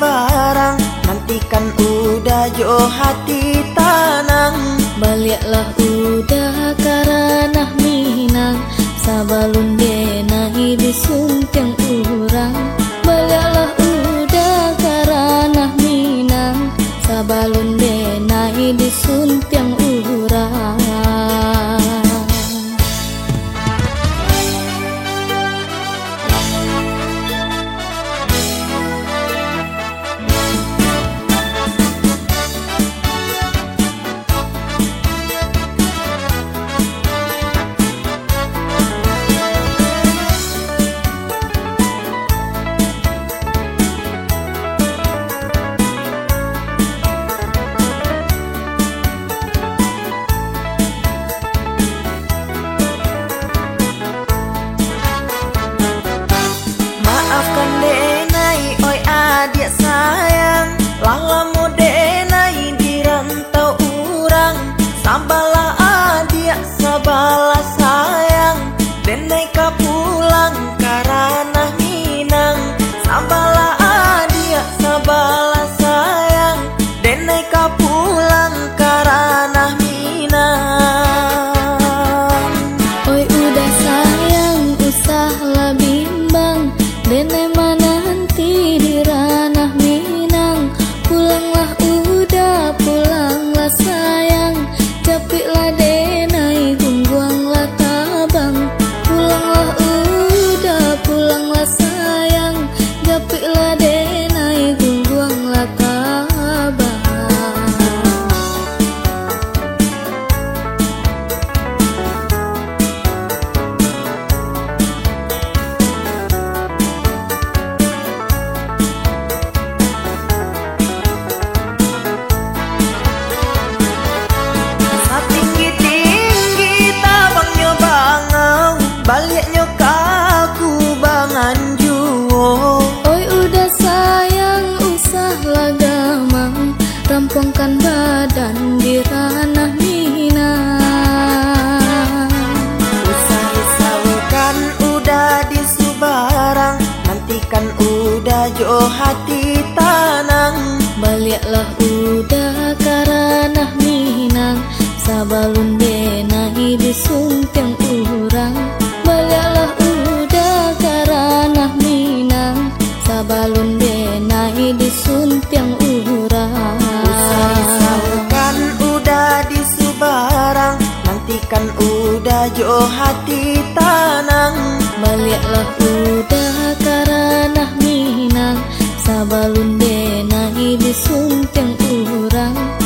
barang Nantikan udah jo hati tanang Baliklah udah karena minang Sabalun denai bisu. Rampungkan badan di ranah Mina. Usah-usahkan udah di Subarang Nantikan udah jo hati tanang. Baliklah udah karena Minang Sabalun dena hidup suntiang jo hati tanang. Baliklah udah karena minang. Sabalun denai disunteng urang.